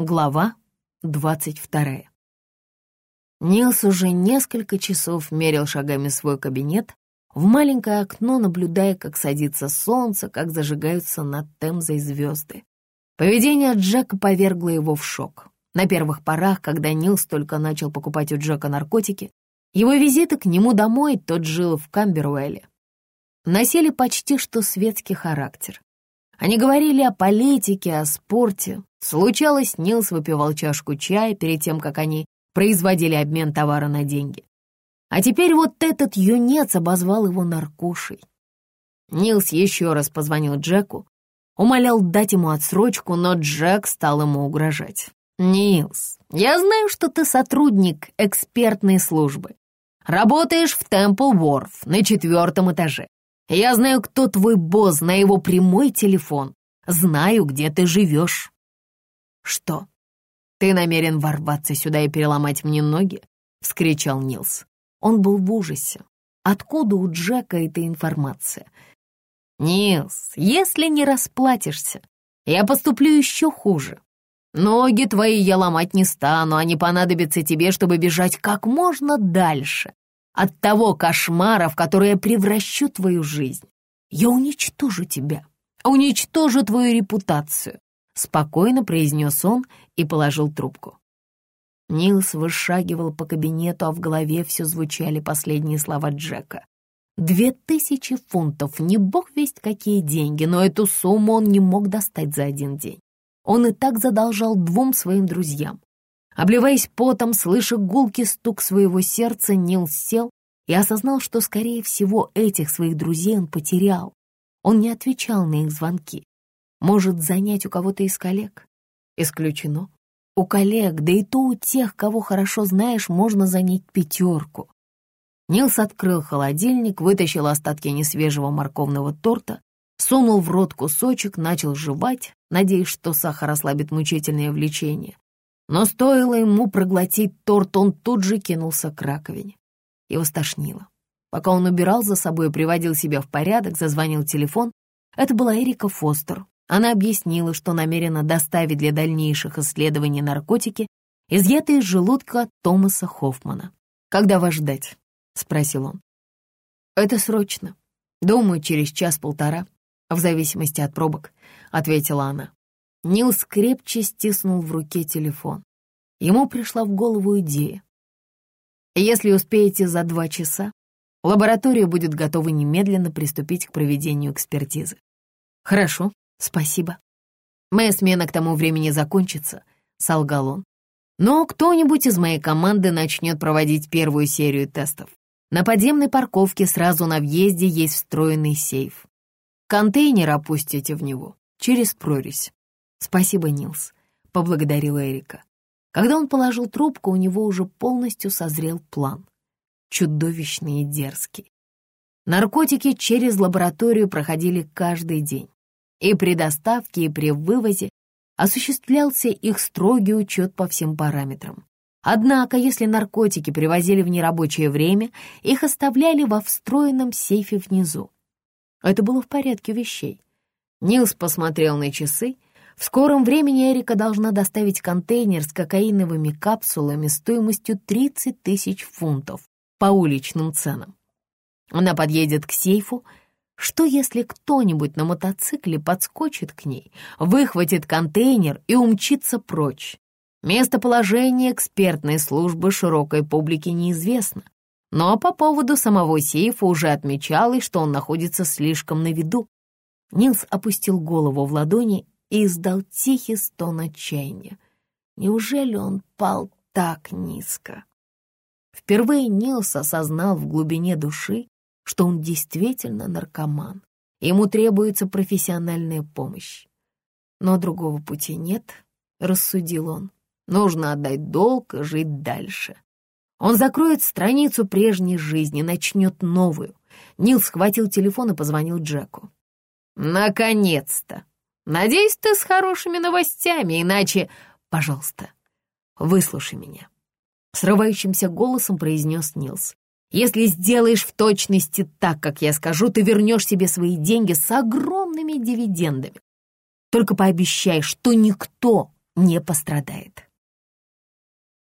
Глава двадцать вторая. Нилс уже несколько часов мерил шагами свой кабинет, в маленькое окно наблюдая, как садится солнце, как зажигаются над Темзой звезды. Поведение Джека повергло его в шок. На первых порах, когда Нилс только начал покупать у Джека наркотики, его визиты к нему домой, тот жил в Камбервелле, носили почти что светский характер. Они говорили о политике, о спорте. Случалось, Нилс выпивал чашку чая перед тем, как они производили обмен товара на деньги. А теперь вот этот юнец обозвал его наркушей. Нилс еще раз позвонил Джеку, умолял дать ему отсрочку, но Джек стал ему угрожать. «Нилс, я знаю, что ты сотрудник экспертной службы. Работаешь в Темпл Ворф на четвертом этаже. Я знаю, кто твой босс, на его прямой телефон. Знаю, где ты живешь». «Что, ты намерен ворваться сюда и переломать мне ноги?» — вскричал Нилс. Он был в ужасе. Откуда у Джека эта информация? «Нилс, если не расплатишься, я поступлю еще хуже. Ноги твои я ломать не стану, они понадобятся тебе, чтобы бежать как можно дальше от того кошмара, в который я превращу твою жизнь. Я уничтожу тебя, уничтожу твою репутацию», — спокойно произнес он и положил трубку. Нилс вышагивал по кабинету, а в голове все звучали последние слова Джека. Две тысячи фунтов, не бог весть какие деньги, но эту сумму он не мог достать за один день. Он и так задолжал двум своим друзьям. Обливаясь потом, слыша гулкий стук своего сердца, Нил сел и осознал, что, скорее всего, этих своих друзей он потерял. Он не отвечал на их звонки. Может, занять у кого-то из коллег? Исключено. У коллег, да и то у тех, кого хорошо знаешь, можно занять пятерку. Нилс открыл холодильник, вытащил остатки несвежего морковного торта, сунул в рот кусочек, начал жевать, надеясь, что сахар ослабит мучительное влечение. Но стоило ему проглотить торт, он тут же кинулся к раковине. Его стошнило. Пока он убирал за собой и приводил себя в порядок, зазвонил телефон. Это была Эрика Фостер. Она объяснила, что намерена доставить для дальнейших исследований наркотики, изъятые из желудка Томаса Хоффмана. «Когда вас ждать?» — спросил он. «Это срочно. Думаю, через час-полтора в зависимости от пробок», — ответила она. Нил скрепче стиснул в руке телефон. Ему пришла в голову идея. «Если успеете за два часа, лаборатория будет готова немедленно приступить к проведению экспертизы». «Хорошо, спасибо. Моя смена к тому времени закончится», — солгал он. «Но кто-нибудь из моей команды начнет проводить первую серию тестов. На подземной парковке сразу на въезде есть встроенный сейф. Контейнер опустите в него через прорезь. Спасибо, Нилс, поблагодарила Эрика. Когда он положил трубку, у него уже полностью созрел план. Чудовищный и дерзкий. Наркотики через лабораторию проходили каждый день. И при доставке, и при вывозе осуществлялся их строгий учет по всем параметрам. Однако, если наркотики привозили в нерабочее время, их оставляли во встроенном сейфе внизу. Это было в порядке вещей. Нилс посмотрел на часы. В скором времени Эрика должна доставить контейнер с кокаиновыми капсулами стоимостью 30 тысяч фунтов по уличным ценам. Она подъедет к сейфу. Что, если кто-нибудь на мотоцикле подскочит к ней, выхватит контейнер и умчится прочь? Местоположение экспертной службы широкой публике неизвестно. Но по поводу самого сейфа уже отмечалось, что он находится слишком на виду. Нилс опустил голову в ладони и издал тихий стон отчаяния. Неужели он пал так низко? Впервые Нилс осознал в глубине души, что он действительно наркоман. Ему требуется профессиональная помощь. Но другого пути нет, рассудил он. Нужно отдать долг и жить дальше. Он закроет страницу прежней жизни, начнет новую. Нил схватил телефон и позвонил Джеку. «Наконец-то! Надеюсь, ты с хорошими новостями, иначе, пожалуйста, выслушай меня». Срывающимся голосом произнес Нилс. «Если сделаешь в точности так, как я скажу, ты вернешь себе свои деньги с огромными дивидендами. Только пообещай, что никто не пострадает.